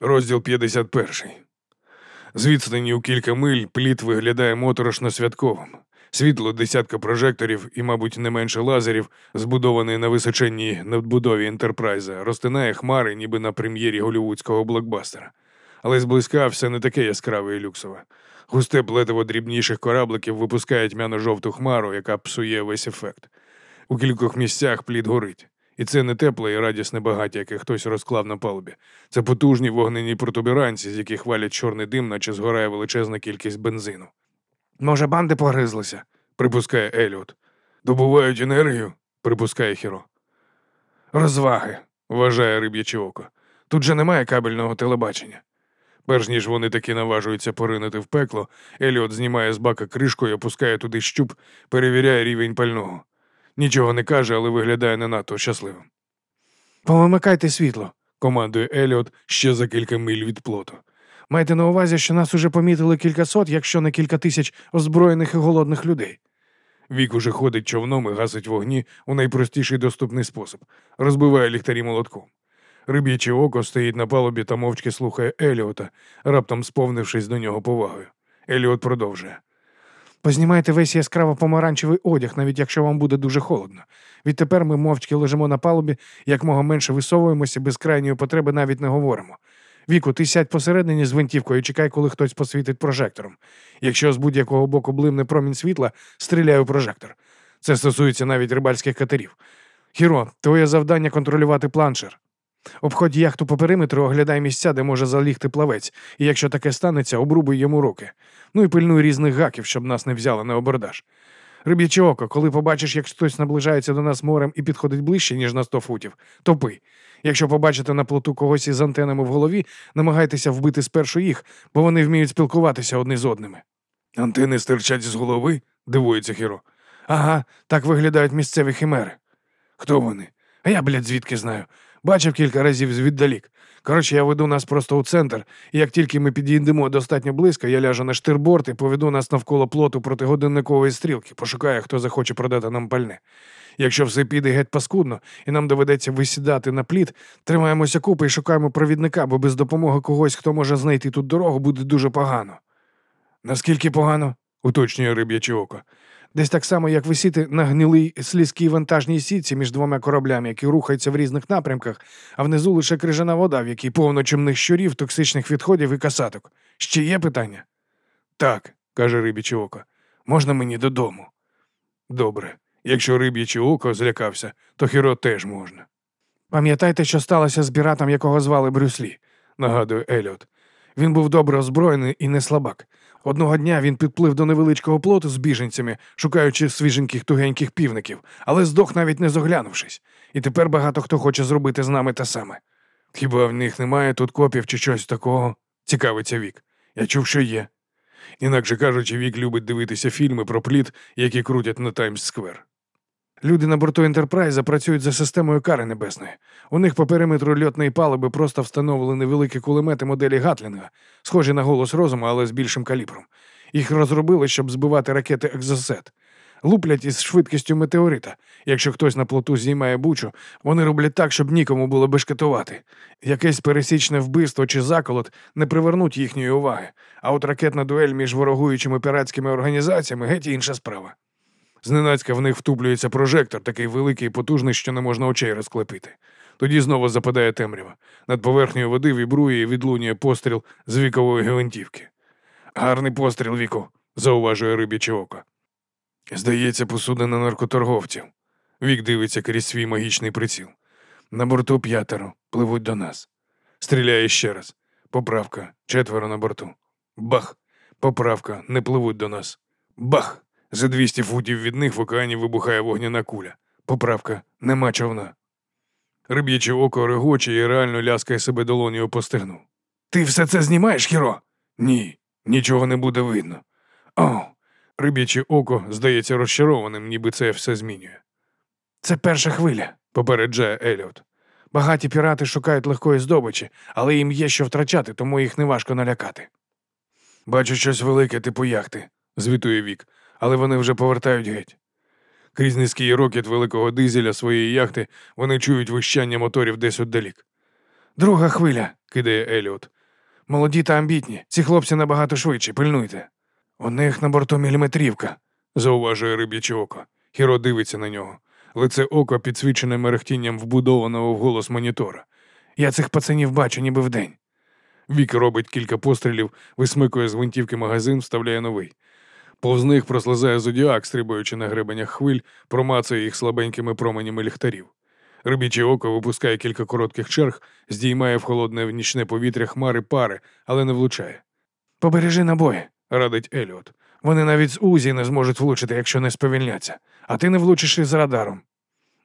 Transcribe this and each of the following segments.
Розділ 51. З відстані у кілька миль пліт виглядає моторошно святковим. Світло десятка прожекторів і, мабуть, не менше лазерів, збудований на височенній надбудові ентерпрайза, розтинає хмари, ніби на прем'єрі голівудського блокбастера. Але зблизька все не таке яскраве і люксове. Густе плетиво дрібніших корабликів випускає тьмяно-жовту хмару, яка псує весь ефект. У кількох місцях плід горить. І це не тепле і радісне багаття, яке хтось розклав на палубі. Це потужні вогнені протуберанці, з яких валять чорний дим, наче згорає величезна кількість бензину. Може, банди погризлися, припускає Еліот. Добувають енергію, припускає Хіро. Розваги, вважає риб'яче око. Тут же немає кабельного телебачення. Перш ніж вони таки наважуються поринути в пекло, Еліот знімає з бака кришку і опускає туди щуп, перевіряє рівень пального. Нічого не каже, але виглядає не надто щасливим. Повимикайте світло, командує Еліот ще за кілька миль від плоту. Майте на увазі, що нас уже помітили кількасот, якщо не кілька тисяч озброєних і голодних людей. Вік уже ходить човном і гасить вогні у найпростіший доступний спосіб, розбиває ліхтарі молотком. Риб'яче око стоїть на палубі та мовчки слухає Еліота, раптом сповнившись до нього повагою. Еліот продовжує. Познімайте весь яскраво помаранчевий одяг, навіть якщо вам буде дуже холодно. Відтепер ми мовчки лежимо на палубі, якмога менше висовуємося, без крайньої потреби навіть не говоримо. Віку, ти сядь посередині з гвинтівкою і чекай, коли хтось посвітить прожектором. Якщо з будь-якого боку блимне промінь світла, стріляй у прожектор. Це стосується навіть рибальських катерів. Хіро, твоє завдання контролювати планшер. Обходь яхту по периметру, оглядай місця, де може залігти плавець, і якщо таке станеться, обрубуй йому руки. Ну і пильнуй різних гаків, щоб нас не взяли на обердаж. Риб'яче око, коли побачиш, як хтось наближається до нас морем і підходить ближче, ніж на сто футів, топи. Якщо побачите на плоту когось із антенами в голові, намагайтеся вбити спершу їх, бо вони вміють спілкуватися одні з одними. Антени стирчать з голови? дивується Хіро. Ага, так виглядають місцеві химери. Хто вони? А я, блядь, звідки знаю. Бачив кілька разів звіддалік. Коротше, я веду нас просто у центр, і як тільки ми підійдемо достатньо близько, я ляжу на штирборд і поведу нас навколо плоту проти годинникової стрілки, пошукаю, хто захоче продати нам пальне. Якщо все піде геть паскудно, і нам доведеться висідати на пліт, тримаємося купи і шукаємо провідника, бо без допомоги когось, хто може знайти тут дорогу, буде дуже погано. Наскільки погано? уточнює риб'яче око. Десь так само, як висіти на гнилій слізкій вантажній сітці між двома кораблями, які рухаються в різних напрямках, а внизу лише крижана вода, в якій повно чимних щурів, токсичних відходів і касаток. Ще є питання? Так, каже риб'яче око. Можна мені додому? Добре. Якщо риб'яче око злякався, то хіро теж можна. Пам'ятайте, що сталося з біратом, якого звали Брюслі, нагадує Еліот. Він був добре озброєний і не слабак. Одного дня він підплив до невеличкого плоту з біженцями, шукаючи свіженьких тугеньких півників, але здох навіть не зоглянувшись. І тепер багато хто хоче зробити з нами те саме. Хіба в них немає тут копів чи щось такого? Цікавиться Вік. Я чув, що є. Інакше кажучи, Вік любить дивитися фільми про пліт, які крутять на Таймс-сквер. Люди на борту Ентерпрайза працюють за системою кари небесної. У них по периметру льотної палуби просто встановлені невеликі кулемети моделі Гатлінга, схожі на голос розуму, але з більшим калібром. Їх розробили, щоб збивати ракети Екзосет. Луплять із швидкістю метеорита. Якщо хтось на плоту знімає бучу, вони роблять так, щоб нікому було бешкетувати. Якесь пересічне вбивство чи заколот не привернуть їхньої уваги, а от ракетна дуель між ворогуючими піратськими організаціями геть інша справа. Зненацька в них втуплюється прожектор, такий великий і потужний, що не можна очей розклепити. Тоді знову западає темрява. Над поверхнею води вібрує і відлунює постріл з вікової гвинтівки. Гарний постріл, Віку, зауважує риб'яче око. Здається, посудина наркоторговців. Вік дивиться крізь свій магічний приціл. На борту п'ятеро пливуть до нас. Стріляє ще раз. Поправка, четверо на борту. Бах! Поправка, не пливуть до нас. Бах! За 200 футів від них в океані вибухає вогняна куля. Поправка, нема човна. Риб'яче око регоче і реально ляскає себе долонію по стегну. Ти все це знімаєш, Хіро? Ні, нічого не буде видно. О, риб'яче око здається розчарованим, ніби це все змінює. Це перша хвиля, попереджає Еліот. Багаті пірати шукають легкої здобичі, але їм є що втрачати, тому їх неважко налякати. Бачу щось велике, типу яхти, звітує Вік, але вони вже повертають геть. Крізь низький рокет великого дизеля своєї яхти вони чують вищання моторів десь отдалік. Друга хвиля, кидає Еліот. Молоді та амбітні. Ці хлопці набагато швидші, пильнуйте. У них на борту міліметрівка, зауважує риб'яче око. Хіро дивиться на нього. Лице око підсвічене мерехтінням вбудованого в голос монітора. Я цих пацанів бачу, ніби вдень. Вік робить кілька пострілів, висмикує з гвинтівки магазин, вставляє новий. Повз них прослизає зодіак, стрибаючи на гребенях хвиль, промацує їх слабенькими променями ліхтарів. Рибіче око випускає кілька коротких черг, здіймає в холодне в нічне повітря хмари пари, але не влучає. Побережи набої, радить Еліот. Вони навіть з Узі не зможуть влучити, якщо не сповільняться, а ти не влучиш із радаром.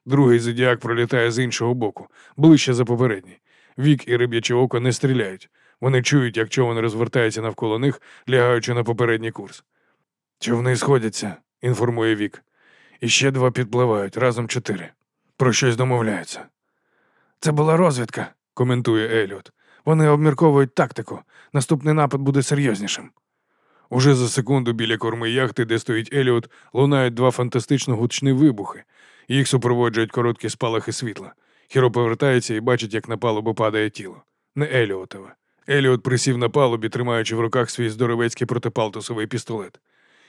Другий зодіак пролітає з іншого боку, ближче за попередній. Вік і риб'яче око не стріляють. Вони чують, як човен розвертається навколо них, лягаючи на попередній курс. Човни сходяться, інформує Вік. І ще два підпливають, разом чотири. Про щось домовляються. Це була розвідка, коментує Еліот. Вони обмірковують тактику. Наступний напад буде серйознішим. Уже за секунду біля корми яхти, де стоїть Еліот, лунають два фантастично гучні вибухи. Їх супроводжують короткі спалахи світла. Хіро повертається і бачить, як на палубу падає тіло. Не Еліотове. Еліот присів на палубі, тримаючи в руках свій здоровецький протипалтусовий пістолет.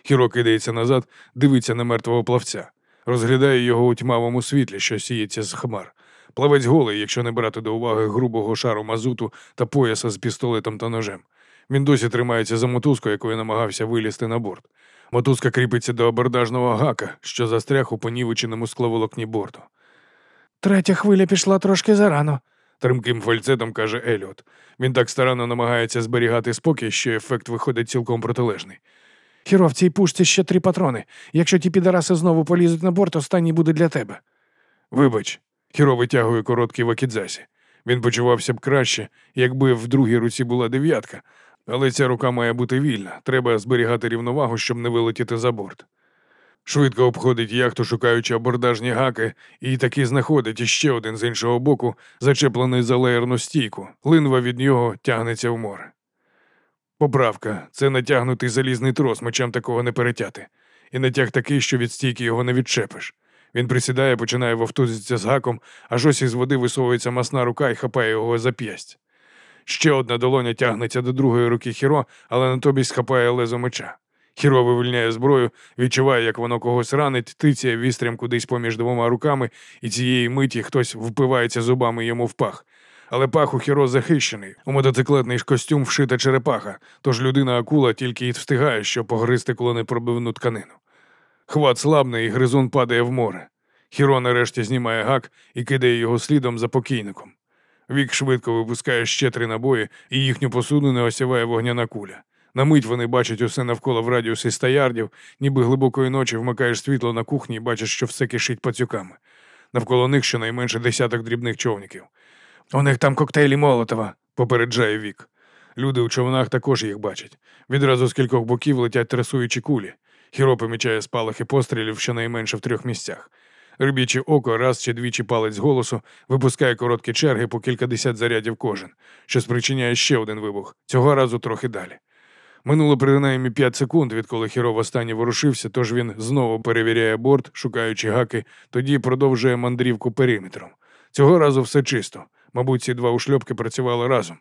Хіро кидається назад, дивиться на мертвого плавця, розглядає його у тьмавому світлі, що сіється з хмар. Плавець голий, якщо не брати до уваги грубого шару мазуту та пояса з пістолетом та ножем. Він досі тримається за мотузку, якою намагався вилізти на борт. Мотузка кріпиться до абордажного гака, що застряг у понівеченому скловолокні борту. Третя хвиля пішла трошки зарано, тремким фальцетом каже Еліот. Він так старанно намагається зберігати спокій, що ефект виходить цілком протилежний. Хіро, в цій пушці ще три патрони. Якщо ті підараси знову полізуть на борт, останній буде для тебе. Вибач, Хіро витягує короткий вакідзасі. Він почувався б краще, якби в другій руці була дев'ятка, але ця рука має бути вільна. Треба зберігати рівновагу, щоб не вилетіти за борт. Швидко обходить яхту, шукаючи абордажні гаки, і таки знаходить іще один з іншого боку, зачеплений за леєрну стійку. Линва від нього тягнеться в море. Поправка це натягнутий залізний трос, мечем такого не перетяти. І натяг такий, що від стійки його не відчепиш. Він присідає, починає вовтузитися з гаком, аж ось із води висовується масна рука і хапає його за п'ясть. Ще одна долоня тягнеться до другої руки Хіро, але натомість хапає лезо меча. Хіро вивільняє зброю, відчуває, як воно когось ранить, тицяє вістрям кудись поміж двома руками, і цієї миті хтось впивається зубами йому в пах. Але пах Хіро захищений. У мотоциклетний костюм вшита черепаха, тож людина акула тільки й встигає, щоб погризти пробивну тканину. Хват слабний, і гризун падає в море. Хіро нарешті знімає гак і кидає його слідом за покійником. Вік швидко випускає ще три набої, і їхню посуду не осяває вогняна куля. На мить вони бачать усе навколо в радіусі ста ярдів, ніби глибокої ночі вмикаєш світло на кухні і бачиш, що все кишить пацюками. Навколо них щонайменше десяток дрібних човників. У них там коктейлі Молотова, попереджає Вік. Люди у човнах також їх бачать. Відразу з кількох боків летять трасуючі кулі. Хіро помічає спалахи пострілів щонайменше в трьох місцях. Рибіче око раз чи двічі палець голосу, випускає короткі черги по кількадесят зарядів кожен, що спричиняє ще один вибух, цього разу трохи далі. Минуло принаймні п'ять секунд, відколи Хіро востаннє ворушився, тож він знову перевіряє борт, шукаючи гаки, тоді продовжує мандрівку периметром. Цього разу все чисто. Мабуть, ці два ушльопки працювали разом.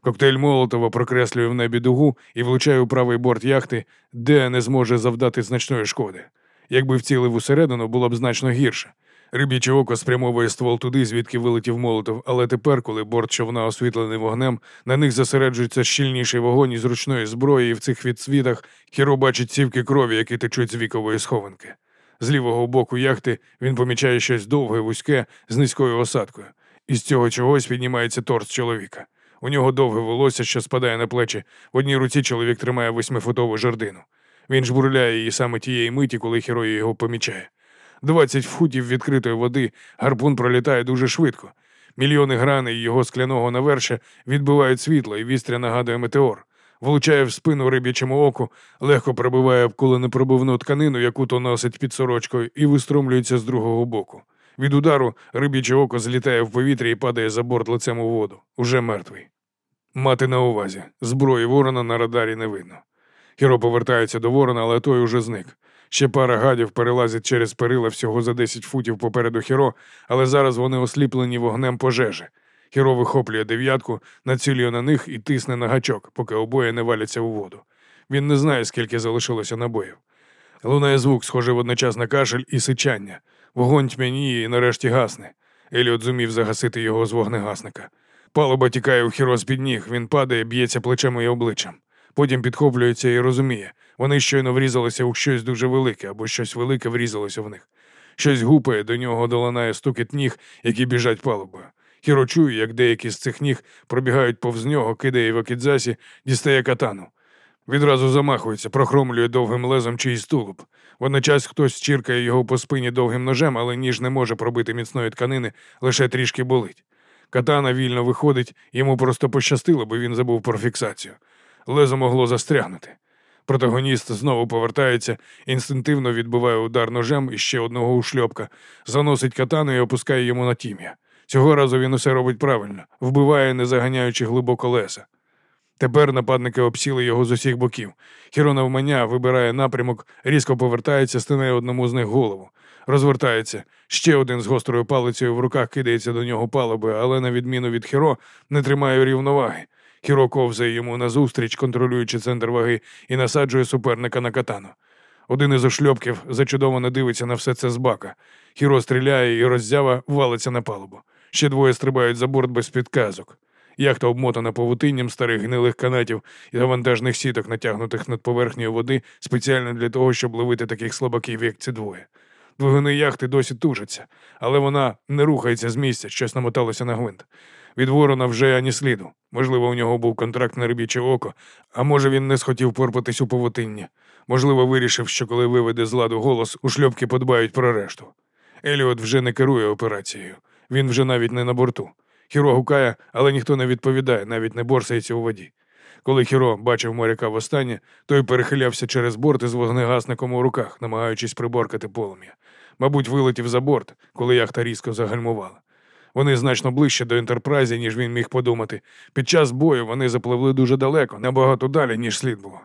Коктейль Молотова прокреслює в небі дугу і влучає у правий борт яхти, де не зможе завдати значної шкоди. Якби вцілив усередину, було б значно гірше. Риб'яче око спрямовує ствол туди, звідки вилетів молотов, але тепер, коли борт човна освітлений вогнем, на них зосереджується щільніший вогонь із ручної зброї, і в цих відсвітах хіро бачить цівки крові, які течуть з вікової схованки. З лівого боку яхти він помічає щось довге, вузьке, з низькою осадкою. Із цього чогось піднімається торс чоловіка. У нього довге волосся, що спадає на плечі. В одній руці чоловік тримає восьмифутову жердину. Він жбурляє її саме тієї миті, коли Херой його помічає. Двадцять футів відкритої води гарпун пролітає дуже швидко. Мільйони граней його скляного наверша відбивають світло, і вістря нагадує метеор. Влучає в спину риб'ячому оку, легко пробиває куленепробивну тканину, яку то носить під сорочкою, і виструмлюється з другого боку. Від удару риб'яче око злітає в повітря і падає за борт лицем у воду. Уже мертвий. Мати на увазі. Зброї ворона на радарі не видно. Хіро повертається до ворона, але той уже зник. Ще пара гадів перелазять через перила всього за 10 футів попереду хіро, але зараз вони осліплені вогнем пожежі. Хіро вихоплює дев'ятку, націлює на них і тисне на гачок, поки обоє не валяться у воду. Він не знає, скільки залишилося набоїв. Лунає звук, схожий водночас на кашель і сичання. Вогонь тьмяніє і нарешті гасне. Еліот зумів загасити його з вогнегасника. Палуба тікає у хіро з під ніг, він падає, б'ється плечем і обличчям. Потім підхоплюється і розуміє. Вони щойно врізалися у щось дуже велике, або щось велике врізалося в них. Щось гупає, до нього долинає стукіт ніг, які біжать палубою. Хіро чує, як деякі з цих ніг пробігають повз нього, кидає в окідзасі, дістає катану. Відразу замахується, прохромлює довгим лезом чийсь тулуб. Водночас хтось чіркає його по спині довгим ножем, але ніж не може пробити міцної тканини, лише трішки болить. Катана вільно виходить, йому просто пощастило, бо він забув про фіксацію. Лезо могло застрягнути. Протагоніст знову повертається, інстинктивно відбиває удар ножем і ще одного ушльопка, заносить катану і опускає йому на тім'я. Цього разу він усе робить правильно, вбиває, не заганяючи глибоко леса. Тепер нападники обсіли його з усіх боків. Хірона вмання вибирає напрямок, різко повертається, стине одному з них голову. Розвертається. Ще один з гострою палицею в руках кидається до нього палубою, але, на відміну від Хіро, не тримає рівноваги. Хіро ковзає йому назустріч, контролюючи центр ваги, і насаджує суперника на катану. Один із ошльопків зачудовано дивиться на все це з бака. Хіро стріляє і роззява валиться на палубу. Ще двоє стрибають за борт без підказок. Яхта обмотана павутинням старих гнилих канатів і завантажних сіток, натягнутих над поверхнею води, спеціально для того, щоб ловити таких слабаків, як ці двоє. Двигуни яхти досі тужаться, але вона не рухається з місця, щось намоталося на гвинт. Від ворона вже ані сліду. Можливо, у нього був контракт на рибіче око, а може він не схотів порпатись у павутинні. Можливо, вирішив, що коли виведе з ладу голос, у шльопки подбають про решту. Еліот вже не керує операцією. Він вже навіть не на борту. Хіро гукає, але ніхто не відповідає, навіть не борсається у воді. Коли Хіро бачив моряка востаннє, той перехилявся через борт із вогнегасником у руках, намагаючись приборкати полум'я. Мабуть, вилетів за борт, коли яхта різко загальмувала. Вони значно ближче до Ентерпрайзі, ніж він міг подумати. Під час бою вони запливли дуже далеко, набагато далі, ніж слід було.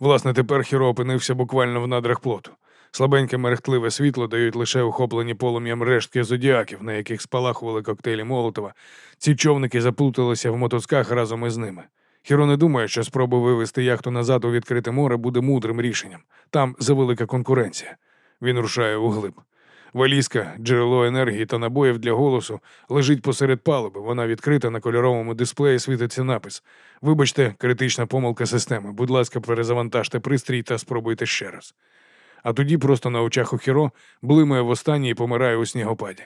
Власне, тепер Хіро опинився буквально в надрах плоту. Слабеньке мерехтливе світло дають лише охоплені полум'ям рештки зодіаків, на яких спалахували коктейлі Молотова. Ці човники заплуталися в мотоцках разом із ними. Хіро не думає, що спроба вивести яхту назад у відкрите море буде мудрим рішенням. Там завелика конкуренція. Він рушає углиб. Валізка, джерело енергії та набоїв для голосу лежить посеред палуби. Вона відкрита на кольоровому дисплеї світиться напис. Вибачте, критична помилка системи. Будь ласка, перезавантажте пристрій та спробуйте ще раз. А тоді просто на очах у хіро блимає востаннє і помирає у снігопаді.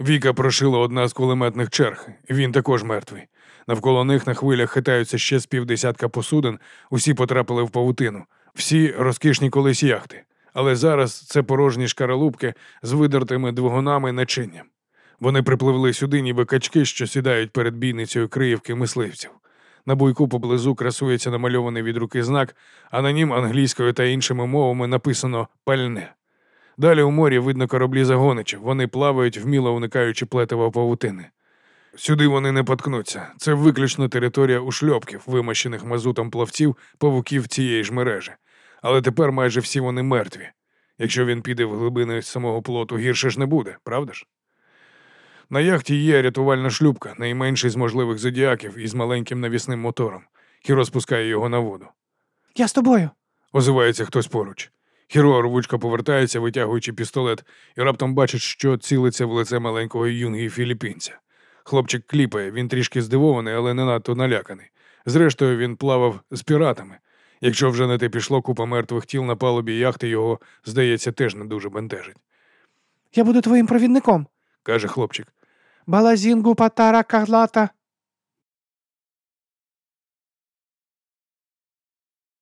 Віка прошила одна з кулеметних черг, він також мертвий. Навколо них на хвилях хитаються ще з півдесятка посудин, усі потрапили в павутину, всі розкішні колись яхти але зараз це порожні шкаралупки з видертими двигунами начинням. Вони припливли сюди, ніби качки, що сідають перед бійницею криївки мисливців. На буйку поблизу красується намальований від руки знак, а на нім англійською та іншими мовами написано пальне. Далі у морі видно кораблі загоничів, вони плавають, вміло уникаючи плетива павутини. Сюди вони не поткнуться. Це виключно територія ушльопків, вимащених мазутом плавців, павуків цієї ж мережі але тепер майже всі вони мертві. Якщо він піде в глибини самого плоту, гірше ж не буде, правда ж? На яхті є рятувальна шлюпка, найменший з можливих зодіаків із маленьким навісним мотором. Хіро спускає його на воду. Я з тобою. озивається хтось поруч. Хіро рвучко повертається, витягуючи пістолет, і раптом бачить, що цілиться в лице маленького юнги філіппінця. Хлопчик кліпає, він трішки здивований, але не надто наляканий. Зрештою, він плавав з піратами, Якщо вже на те пішло купа мертвих тіл на палубі яхти, його, здається, теж не дуже бентежить. Я буду твоїм провідником, каже хлопчик. Балазінгу патара карлата.